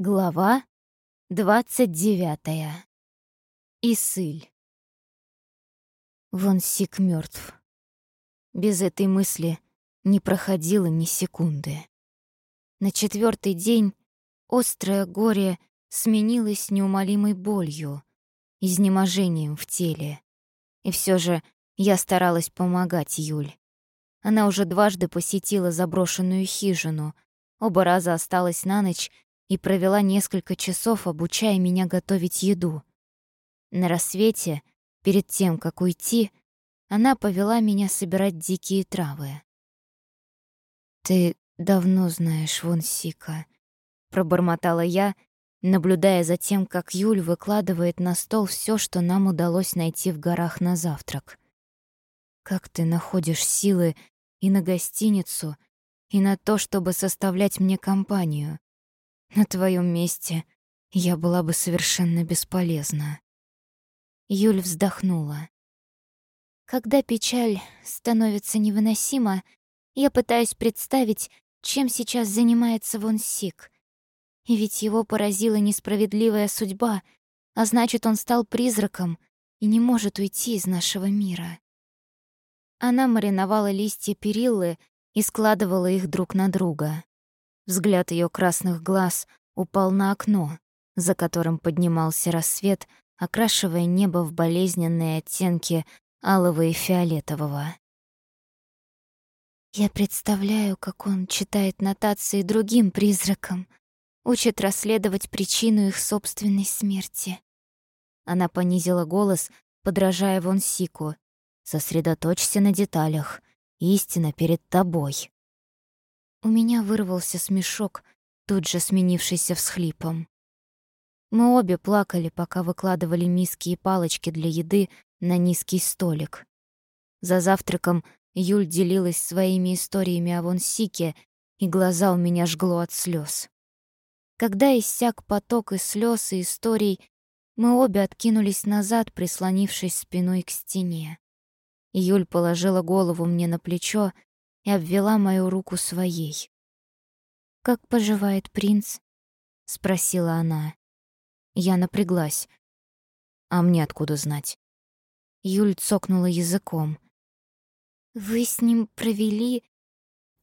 Глава двадцать девятая. Исыль. Вон Сик мертв. Без этой мысли не проходило ни секунды. На четвертый день острое горе сменилось неумолимой болью, изнеможением в теле. И все же я старалась помогать Юль. Она уже дважды посетила заброшенную хижину, оба раза осталась на ночь и провела несколько часов, обучая меня готовить еду. На рассвете, перед тем, как уйти, она повела меня собирать дикие травы. «Ты давно знаешь Вонсика», — пробормотала я, наблюдая за тем, как Юль выкладывает на стол все, что нам удалось найти в горах на завтрак. «Как ты находишь силы и на гостиницу, и на то, чтобы составлять мне компанию?» На твоем месте я была бы совершенно бесполезна. Юль вздохнула. Когда печаль становится невыносима, я пытаюсь представить, чем сейчас занимается Вон Сик. И ведь его поразила несправедливая судьба, а значит, он стал призраком и не может уйти из нашего мира. Она мариновала листья периллы и складывала их друг на друга. Взгляд ее красных глаз упал на окно, за которым поднимался рассвет, окрашивая небо в болезненные оттенки алого и фиолетового. Я представляю, как он читает нотации другим призракам, учит расследовать причину их собственной смерти. Она понизила голос, подражая Вонсику. «Сосредоточься на деталях. Истина перед тобой». У меня вырвался смешок, тут же сменившийся всхлипом. Мы обе плакали, пока выкладывали миски и палочки для еды на низкий столик. За завтраком Юль делилась своими историями о Вонсике, и глаза у меня жгло от слез. Когда иссяк поток из слез и историй, мы обе откинулись назад, прислонившись спиной к стене. Юль положила голову мне на плечо и обвела мою руку своей. «Как поживает принц?» — спросила она. Я напряглась. «А мне откуда знать?» Юль цокнула языком. «Вы с ним провели...»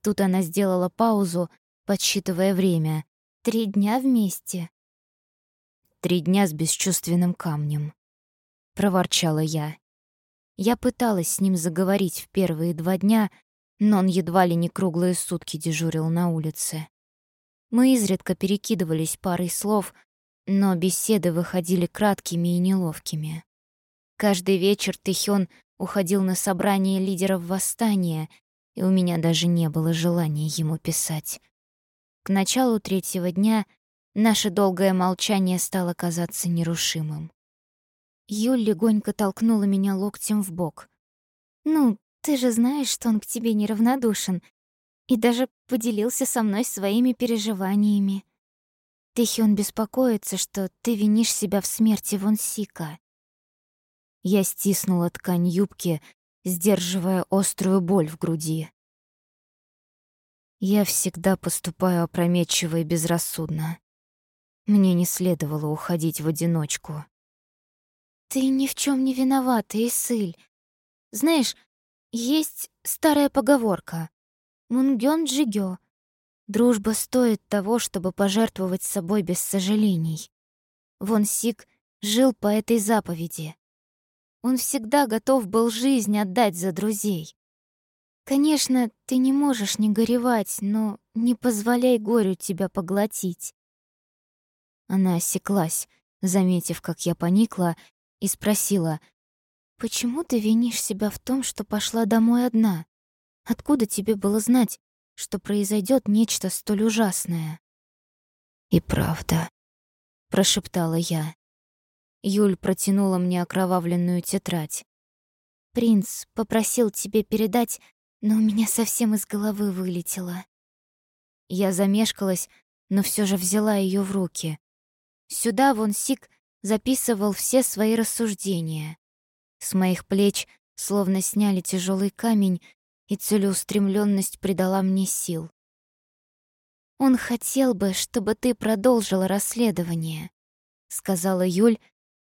Тут она сделала паузу, подсчитывая время. «Три дня вместе?» «Три дня с бесчувственным камнем», — проворчала я. Я пыталась с ним заговорить в первые два дня, но он едва ли не круглые сутки дежурил на улице. Мы изредка перекидывались парой слов, но беседы выходили краткими и неловкими. Каждый вечер Тэхён уходил на собрание лидеров восстания, и у меня даже не было желания ему писать. К началу третьего дня наше долгое молчание стало казаться нерушимым. Юль легонько толкнула меня локтем в бок. «Ну, ты же знаешь, что он к тебе неравнодушен, и даже поделился со мной своими переживаниями. Тэхион беспокоится, что ты винишь себя в смерти Вонсика. Я стиснула ткань юбки, сдерживая острую боль в груди. Я всегда поступаю опрометчиво и безрассудно. Мне не следовало уходить в одиночку. Ты ни в чем не виновата, Исыль. Знаешь, есть старая поговорка «Мунгён джигё» Дружба стоит того, чтобы пожертвовать собой без сожалений. Вон Сик жил по этой заповеди. Он всегда готов был жизнь отдать за друзей. Конечно, ты не можешь не горевать, но не позволяй горю тебя поглотить. Она осеклась, заметив, как я поникла, и спросила — Почему ты винишь себя в том, что пошла домой одна? Откуда тебе было знать, что произойдет нечто столь ужасное? И правда, прошептала я. Юль протянула мне окровавленную тетрадь. Принц попросил тебе передать, но у меня совсем из головы вылетело. Я замешкалась, но все же взяла ее в руки. Сюда вон Сик записывал все свои рассуждения. С моих плеч словно сняли тяжелый камень, и целеустремленность придала мне сил. Он хотел бы, чтобы ты продолжила расследование, сказала Юль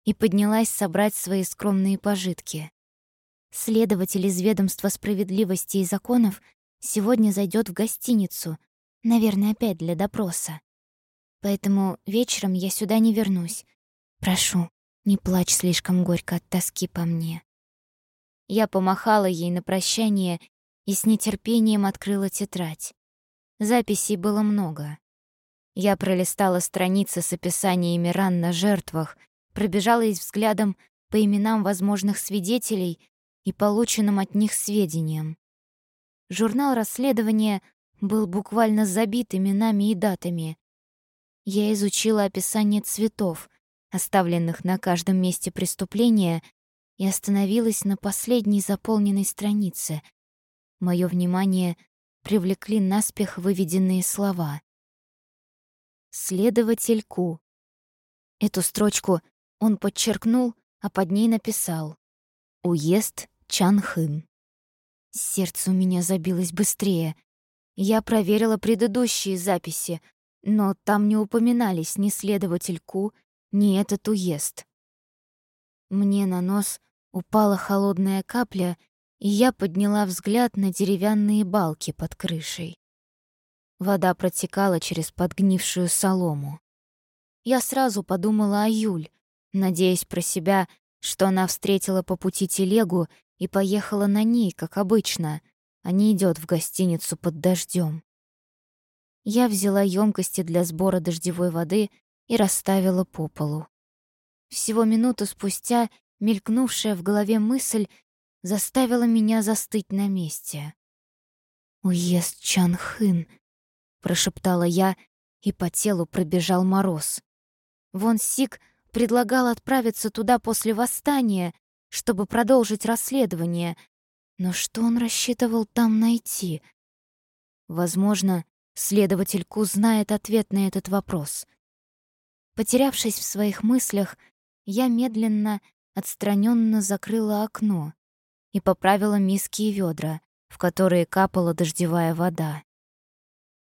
и поднялась собрать свои скромные пожитки. Следователь из ведомства справедливости и законов сегодня зайдет в гостиницу, наверное, опять для допроса. Поэтому вечером я сюда не вернусь. Прошу, не плачь слишком горько от тоски по мне. Я помахала ей на прощание и с нетерпением открыла тетрадь. Записей было много. Я пролистала страницы с описаниями ран на жертвах, пробежалась взглядом по именам возможных свидетелей и полученным от них сведениям. Журнал расследования был буквально забит именами и датами. Я изучила описание цветов, оставленных на каждом месте преступления, и остановилась на последней заполненной странице. Моё внимание привлекли наспех выведенные слова. «Следователь Ку». Эту строчку он подчеркнул, а под ней написал «Уезд Чанхын». Сердце у меня забилось быстрее. Я проверила предыдущие записи, но там не упоминались ни следователь Ку, ни этот уезд. Мне на нос упала холодная капля, и я подняла взгляд на деревянные балки под крышей. Вода протекала через подгнившую солому. Я сразу подумала о Юль, надеясь про себя, что она встретила по пути телегу и поехала на ней, как обычно, а не идет в гостиницу под дождем. Я взяла емкости для сбора дождевой воды и расставила по полу. Всего минуту спустя мелькнувшая в голове мысль заставила меня застыть на месте. «Уезд Чанхын», — прошептала я, и по телу пробежал мороз. Вон Сик предлагал отправиться туда после восстания, чтобы продолжить расследование, но что он рассчитывал там найти? Возможно, следователь Ку знает ответ на этот вопрос. Потерявшись в своих мыслях, я медленно отстраненно закрыла окно и поправила миски и ведра, в которые капала дождевая вода.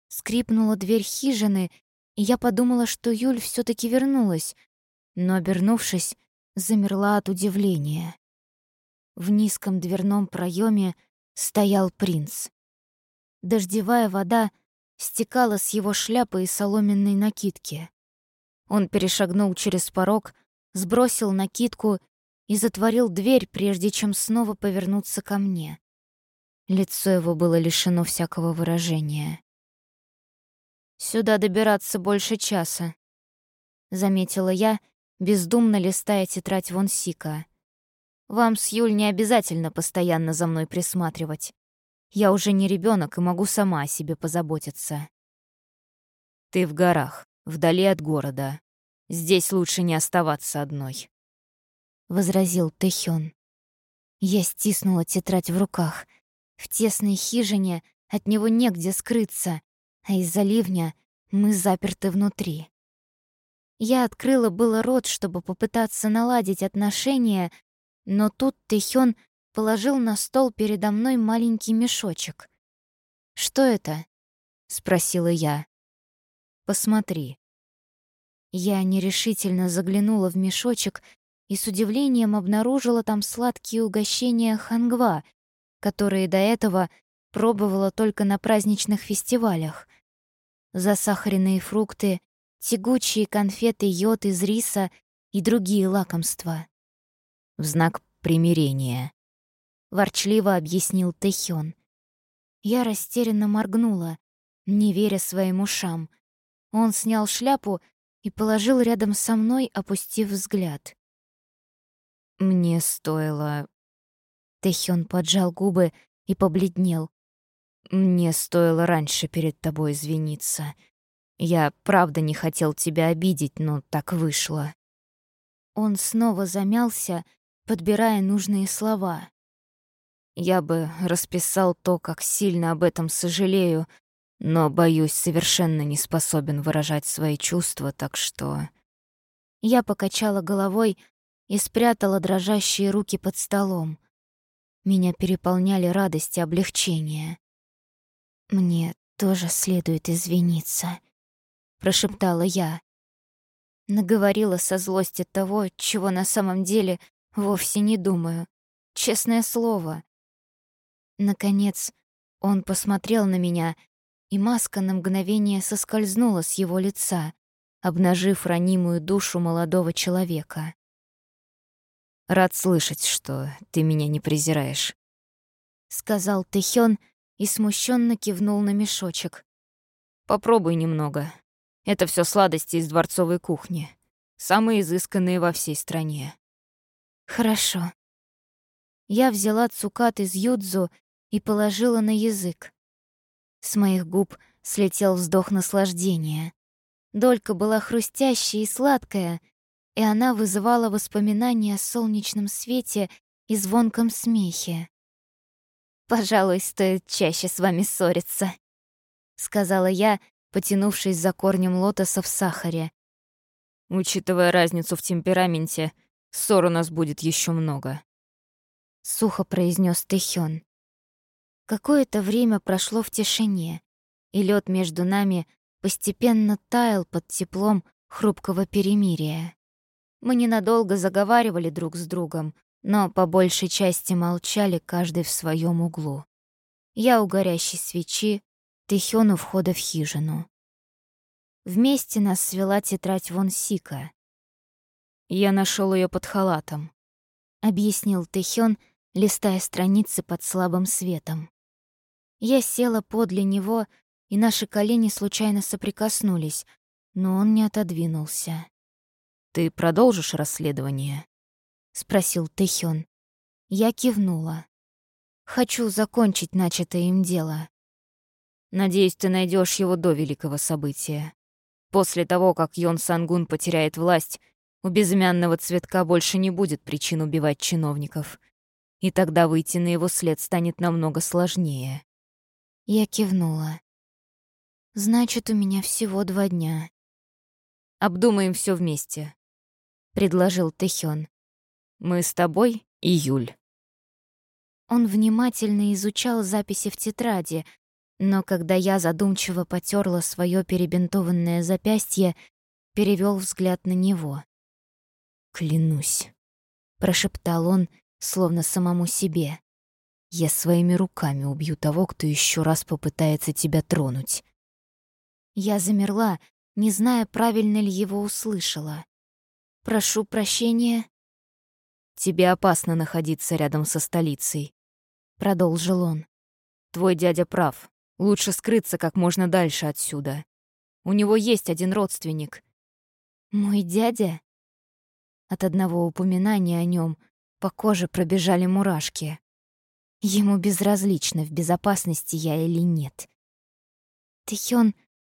Скрипнула дверь хижины, и я подумала, что Юль все таки вернулась, но, обернувшись, замерла от удивления. В низком дверном проеме стоял принц. Дождевая вода стекала с его шляпы и соломенной накидки. Он перешагнул через порог, сбросил накидку и затворил дверь, прежде чем снова повернуться ко мне. Лицо его было лишено всякого выражения. «Сюда добираться больше часа», — заметила я, бездумно листая тетрадь Вон Сика. «Вам с Юль не обязательно постоянно за мной присматривать. Я уже не ребенок и могу сама о себе позаботиться». «Ты в горах, вдали от города. Здесь лучше не оставаться одной», возразил Тэхён. Я стиснула тетрадь в руках. В тесной хижине от него негде скрыться, а из-за ливня мы заперты внутри. Я открыла было рот, чтобы попытаться наладить отношения, но тут Тэхён положил на стол передо мной маленький мешочек. «Что это?» — спросила я. «Посмотри». Я нерешительно заглянула в мешочек и с удивлением обнаружила там сладкие угощения хангва, которые до этого пробовала только на праздничных фестивалях. Засахаренные фрукты, тягучие конфеты йод из риса и другие лакомства. В знак примирения. Ворчливо объяснил Тэхён. Я растерянно моргнула, не веря своим ушам. Он снял шляпу и положил рядом со мной, опустив взгляд. Мне стоило... Тэхён поджал губы и побледнел. Мне стоило раньше перед тобой извиниться. Я правда не хотел тебя обидеть, но так вышло. Он снова замялся, подбирая нужные слова. Я бы расписал то, как сильно об этом сожалею, но, боюсь, совершенно не способен выражать свои чувства, так что... Я покачала головой, и спрятала дрожащие руки под столом. Меня переполняли радость и облегчение. Мне тоже следует извиниться», — прошептала я. Наговорила со злости того, чего на самом деле вовсе не думаю. Честное слово. Наконец, он посмотрел на меня, и маска на мгновение соскользнула с его лица, обнажив ранимую душу молодого человека. «Рад слышать, что ты меня не презираешь», — сказал Тэхён и смущенно кивнул на мешочек. «Попробуй немного. Это все сладости из дворцовой кухни, самые изысканные во всей стране». «Хорошо». Я взяла цукат из юдзу и положила на язык. С моих губ слетел вздох наслаждения. Долька была хрустящая и сладкая, и она вызывала воспоминания о солнечном свете и звонком смехе. «Пожалуй, стоит чаще с вами ссориться», — сказала я, потянувшись за корнем лотоса в сахаре. «Учитывая разницу в темпераменте, ссор у нас будет еще много», — сухо произнес Тэхён. Какое-то время прошло в тишине, и лед между нами постепенно таял под теплом хрупкого перемирия. Мы ненадолго заговаривали друг с другом, но по большей части молчали каждый в своем углу. Я у горящей свечи, Тэхён у входа в хижину. Вместе нас свела тетрадь Вон Сика. «Я нашел ее под халатом», — объяснил Тэхён, листая страницы под слабым светом. Я села подле него и наши колени случайно соприкоснулись, но он не отодвинулся. «Ты продолжишь расследование?» — спросил Тэхён. Я кивнула. «Хочу закончить начатое им дело». «Надеюсь, ты найдешь его до великого события. После того, как Йон Сангун потеряет власть, у безымянного цветка больше не будет причин убивать чиновников. И тогда выйти на его след станет намного сложнее». Я кивнула. Значит, у меня всего два дня. Обдумаем все вместе, предложил Тэхён. Мы с тобой и Юль. Он внимательно изучал записи в тетради, но когда я задумчиво потерла свое перебинтованное запястье, перевел взгляд на него. «Клянусь», — прошептал он, словно самому себе. «Я своими руками убью того, кто еще раз попытается тебя тронуть. Я замерла, не зная, правильно ли его услышала. «Прошу прощения». «Тебе опасно находиться рядом со столицей», — продолжил он. «Твой дядя прав. Лучше скрыться как можно дальше отсюда. У него есть один родственник». «Мой дядя?» От одного упоминания о нем по коже пробежали мурашки. Ему безразлично, в безопасности я или нет. Тэхён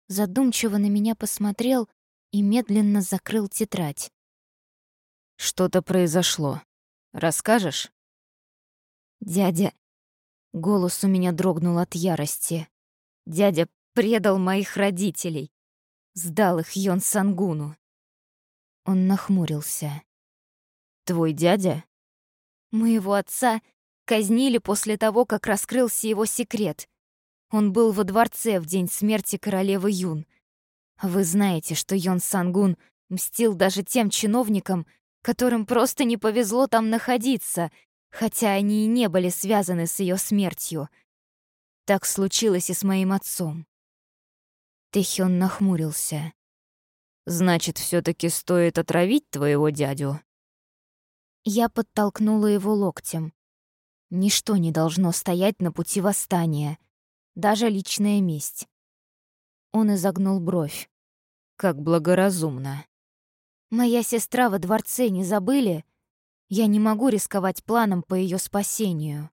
задумчиво на меня посмотрел и медленно закрыл тетрадь. «Что-то произошло. Расскажешь?» «Дядя...» Голос у меня дрогнул от ярости. «Дядя предал моих родителей. Сдал их Йон Сангуну». Он нахмурился. «Твой дядя?» «Моего отца казнили после того, как раскрылся его секрет. Он был во дворце в день смерти королевы Юн. Вы знаете, что Йон Сангун мстил даже тем чиновникам, которым просто не повезло там находиться, хотя они и не были связаны с ее смертью. Так случилось и с моим отцом. Тэхён нахмурился. «Значит, все таки стоит отравить твоего дядю?» Я подтолкнула его локтем. Ничто не должно стоять на пути восстания — даже личная месть. Он изогнул бровь. Как благоразумно. Моя сестра во дворце не забыли? Я не могу рисковать планом по ее спасению.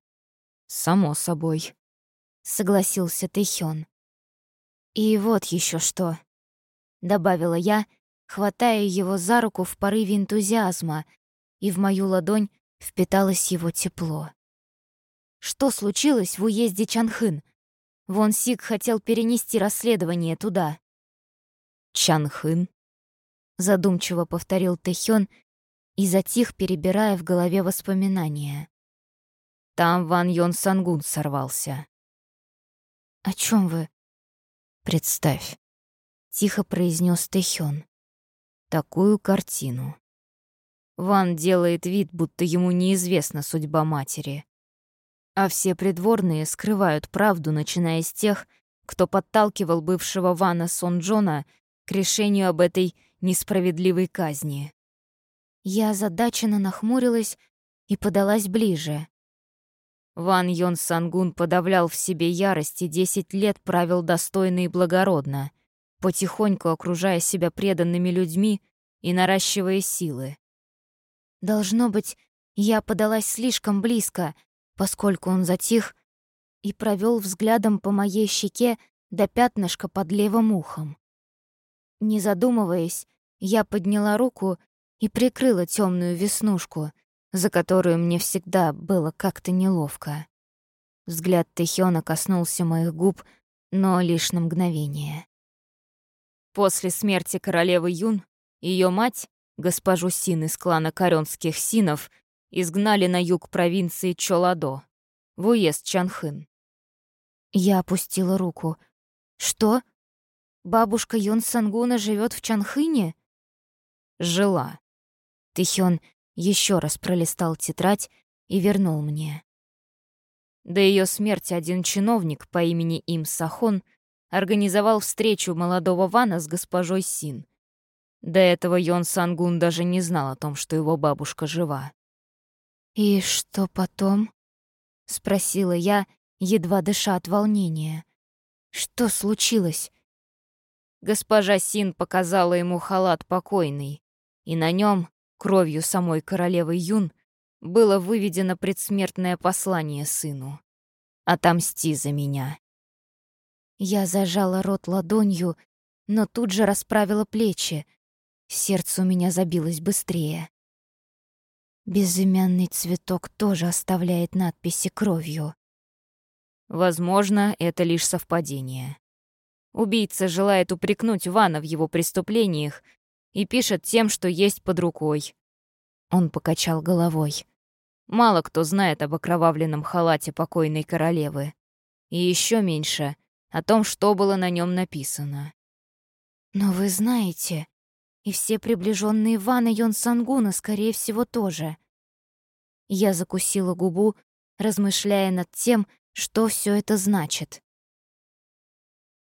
Само собой, согласился Тэхён. И вот еще что, добавила я, хватая его за руку в порыве энтузиазма, и в мою ладонь впиталось его тепло. Что случилось в уезде Чанхын? Вон Сик хотел перенести расследование туда. Чанхын? Задумчиво повторил Тэхён и затих, перебирая в голове воспоминания. Там Ван Йон Сангун сорвался. О чем вы? Представь, тихо произнес Тэхён. Такую картину. Ван делает вид, будто ему неизвестна судьба матери. А все придворные скрывают правду, начиная с тех, кто подталкивал бывшего Вана Сон Джона к решению об этой несправедливой казни. Я озадаченно нахмурилась и подалась ближе. Ван Йон Сангун подавлял в себе ярость и десять лет правил достойно и благородно, потихоньку окружая себя преданными людьми и наращивая силы. Должно быть, я подалась слишком близко, поскольку он затих и провел взглядом по моей щеке до пятнышка под левым ухом. Не задумываясь, я подняла руку и прикрыла темную веснушку, за которую мне всегда было как-то неловко. Взгляд Тэхёна коснулся моих губ, но лишь на мгновение. После смерти королевы Юн ее мать, госпожу Син из клана Каренских Синов, изгнали на юг провинции Чоладо, в уезд Чанхын. Я опустила руку. «Что? Бабушка Юн Сангуна живет в Чанхыне?» «Жила». Тэхён еще раз пролистал тетрадь и вернул мне. До ее смерти один чиновник по имени Им Сахон организовал встречу молодого Вана с госпожой Син. До этого Йон Сангун даже не знал о том, что его бабушка жива. «И что потом?» — спросила я, едва дыша от волнения. «Что случилось?» Госпожа Син показала ему халат покойный, и на нем, кровью самой королевы Юн, было выведено предсмертное послание сыну. «Отомсти за меня». Я зажала рот ладонью, но тут же расправила плечи. Сердце у меня забилось быстрее. Безымянный цветок тоже оставляет надписи кровью. Возможно, это лишь совпадение. Убийца желает упрекнуть Вана в его преступлениях и пишет тем, что есть под рукой. Он покачал головой. Мало кто знает об окровавленном халате покойной королевы. И еще меньше о том, что было на нем написано. Но вы знаете, и все приближенные Вана Йон Сангуна, скорее всего, тоже. Я закусила губу, размышляя над тем, что все это значит.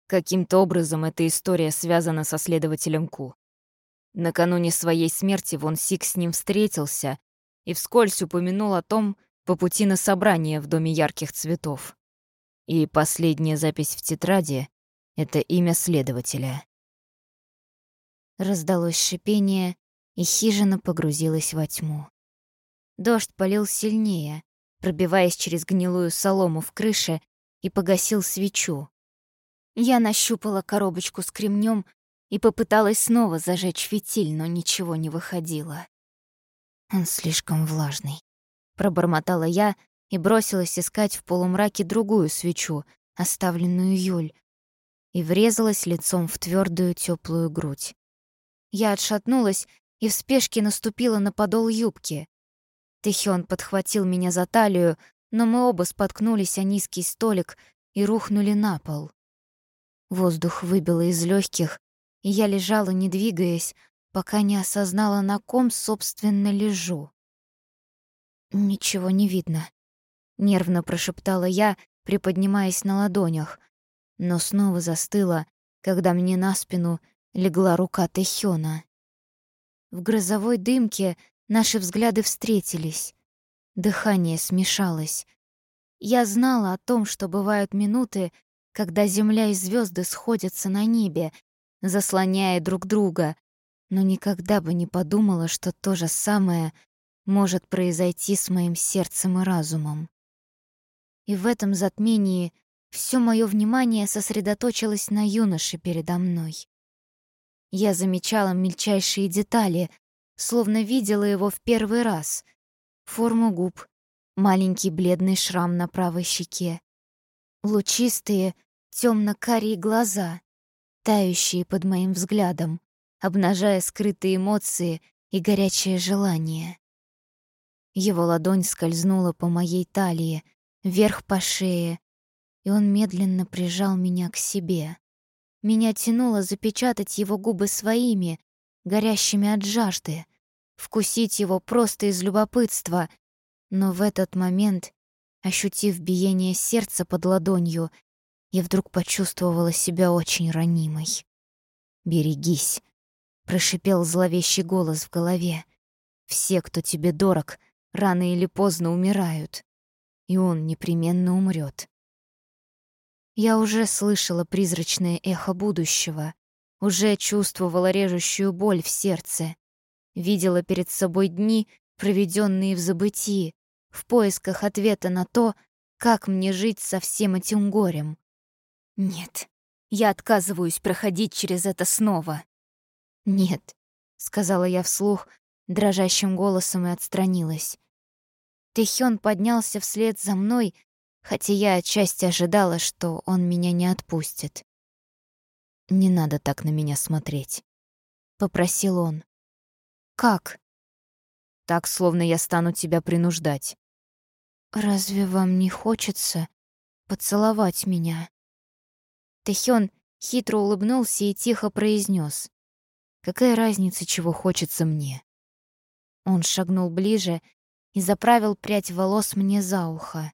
Каким-то образом эта история связана со следователем Ку. Накануне своей смерти Вон Сик с ним встретился и вскользь упомянул о том по пути на собрание в Доме ярких цветов. И последняя запись в тетради — это имя следователя. Раздалось шипение, и хижина погрузилась во тьму. Дождь полил сильнее, пробиваясь через гнилую солому в крыше, и погасил свечу. Я нащупала коробочку с кремнем и попыталась снова зажечь фитиль, но ничего не выходило. «Он слишком влажный», — пробормотала я и бросилась искать в полумраке другую свечу, оставленную Юль, и врезалась лицом в твердую теплую грудь. Я отшатнулась и в спешке наступила на подол юбки. Тэхён подхватил меня за талию, но мы оба споткнулись о низкий столик и рухнули на пол. Воздух выбило из легких, и я лежала, не двигаясь, пока не осознала, на ком, собственно, лежу. «Ничего не видно», — нервно прошептала я, приподнимаясь на ладонях, но снова застыла, когда мне на спину — легла рука Тэхёна. В грозовой дымке наши взгляды встретились. Дыхание смешалось. Я знала о том, что бывают минуты, когда земля и звезды сходятся на небе, заслоняя друг друга, но никогда бы не подумала, что то же самое может произойти с моим сердцем и разумом. И в этом затмении все мое внимание сосредоточилось на юноше передо мной. Я замечала мельчайшие детали, словно видела его в первый раз. Форму губ, маленький бледный шрам на правой щеке, лучистые темно-карие глаза, тающие под моим взглядом, обнажая скрытые эмоции и горячее желание. Его ладонь скользнула по моей талии, вверх по шее, и он медленно прижал меня к себе. Меня тянуло запечатать его губы своими, горящими от жажды, вкусить его просто из любопытства. Но в этот момент, ощутив биение сердца под ладонью, я вдруг почувствовала себя очень ранимой. «Берегись», — прошипел зловещий голос в голове. «Все, кто тебе дорог, рано или поздно умирают, и он непременно умрет. Я уже слышала призрачное эхо будущего, уже чувствовала режущую боль в сердце, видела перед собой дни, проведенные в забытии, в поисках ответа на то, как мне жить со всем этим горем. Нет, я отказываюсь проходить через это снова. Нет, сказала я вслух, дрожащим голосом и отстранилась. Тэхён поднялся вслед за мной, хотя я отчасти ожидала, что он меня не отпустит. «Не надо так на меня смотреть», — попросил он. «Как?» «Так, словно я стану тебя принуждать». «Разве вам не хочется поцеловать меня?» Тэхён хитро улыбнулся и тихо произнес: «Какая разница, чего хочется мне?» Он шагнул ближе и заправил прядь волос мне за ухо.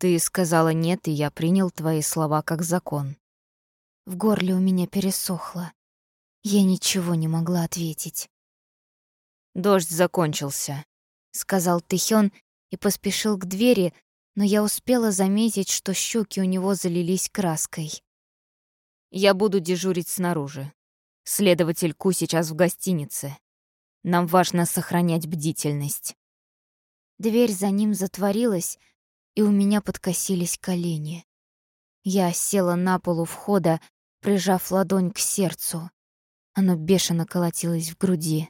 Ты сказала «нет», и я принял твои слова как закон. В горле у меня пересохло. Я ничего не могла ответить. «Дождь закончился», — сказал Тыхён и поспешил к двери, но я успела заметить, что щеки у него залились краской. «Я буду дежурить снаружи. Следователь Ку сейчас в гостинице. Нам важно сохранять бдительность». Дверь за ним затворилась, и у меня подкосились колени. Я села на полу входа, прижав ладонь к сердцу. Оно бешено колотилось в груди.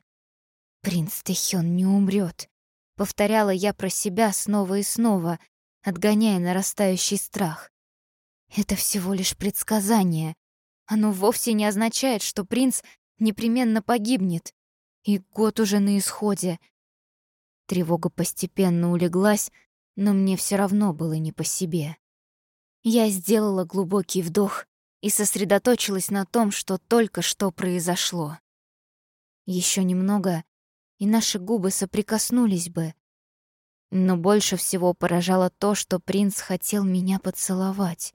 «Принц Тэхён не умрет», — повторяла я про себя снова и снова, отгоняя нарастающий страх. «Это всего лишь предсказание. Оно вовсе не означает, что принц непременно погибнет. И год уже на исходе». Тревога постепенно улеглась, но мне все равно было не по себе. Я сделала глубокий вдох и сосредоточилась на том, что только что произошло. Еще немного, и наши губы соприкоснулись бы. Но больше всего поражало то, что принц хотел меня поцеловать.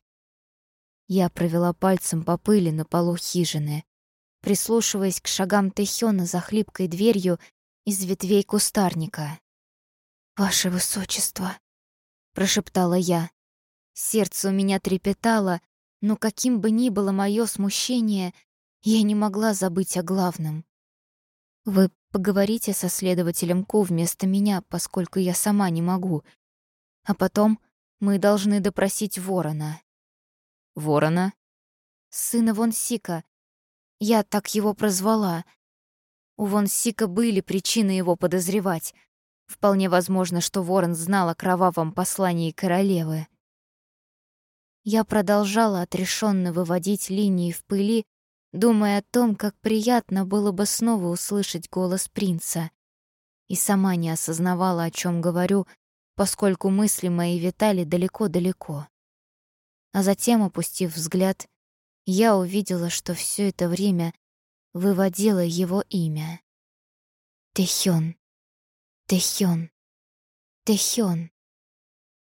Я провела пальцем по пыли на полу хижины, прислушиваясь к шагам Тэхёна за хлипкой дверью из ветвей кустарника. «Ваше Высочество!» Прошептала я. Сердце у меня трепетало, но каким бы ни было мое смущение, я не могла забыть о главном. Вы поговорите со следователем Ку вместо меня, поскольку я сама не могу. А потом мы должны допросить Ворона. Ворона? Сына Вонсика. Я так его прозвала. У Вонсика были причины его подозревать. Вполне возможно, что Ворон знал о кровавом послании королевы. Я продолжала отрешенно выводить линии в пыли, думая о том, как приятно было бы снова услышать голос принца. И сама не осознавала, о чем говорю, поскольку мысли мои витали далеко-далеко. А затем, опустив взгляд, я увидела, что все это время выводила его имя. Тэхён. Тэхён. Тэхён.